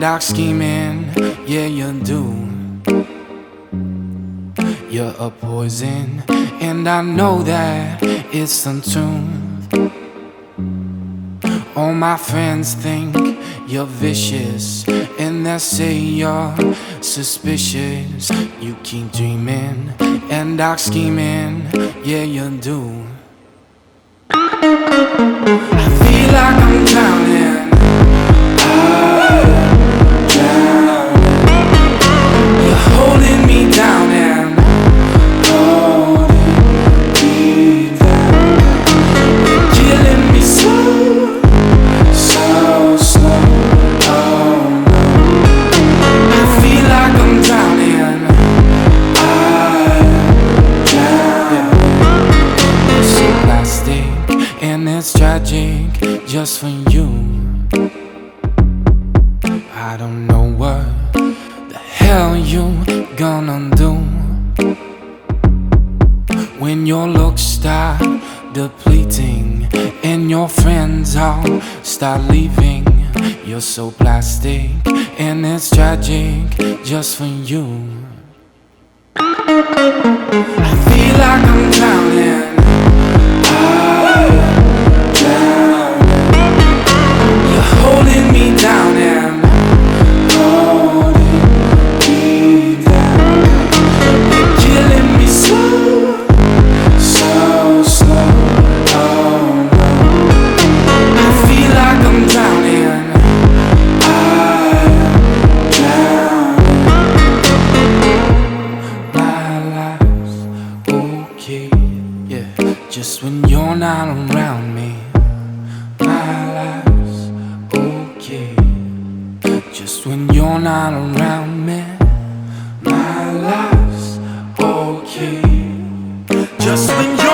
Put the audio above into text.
dark scheming. Yeah, you do. You're a poison, and I know that it's untuned. All my friends think you're vicious, and they say you're suspicious. You keep dreaming and dark scheming, yeah, you do. It's tragic just for you. I don't know what the hell you gonna do when your looks start depleting and your friends all start leaving. You're so plastic and it's tragic just for you. I feel like I'm drowning. Just when you're not around me, my life's okay. Just when you're not around me, my life's okay. Just when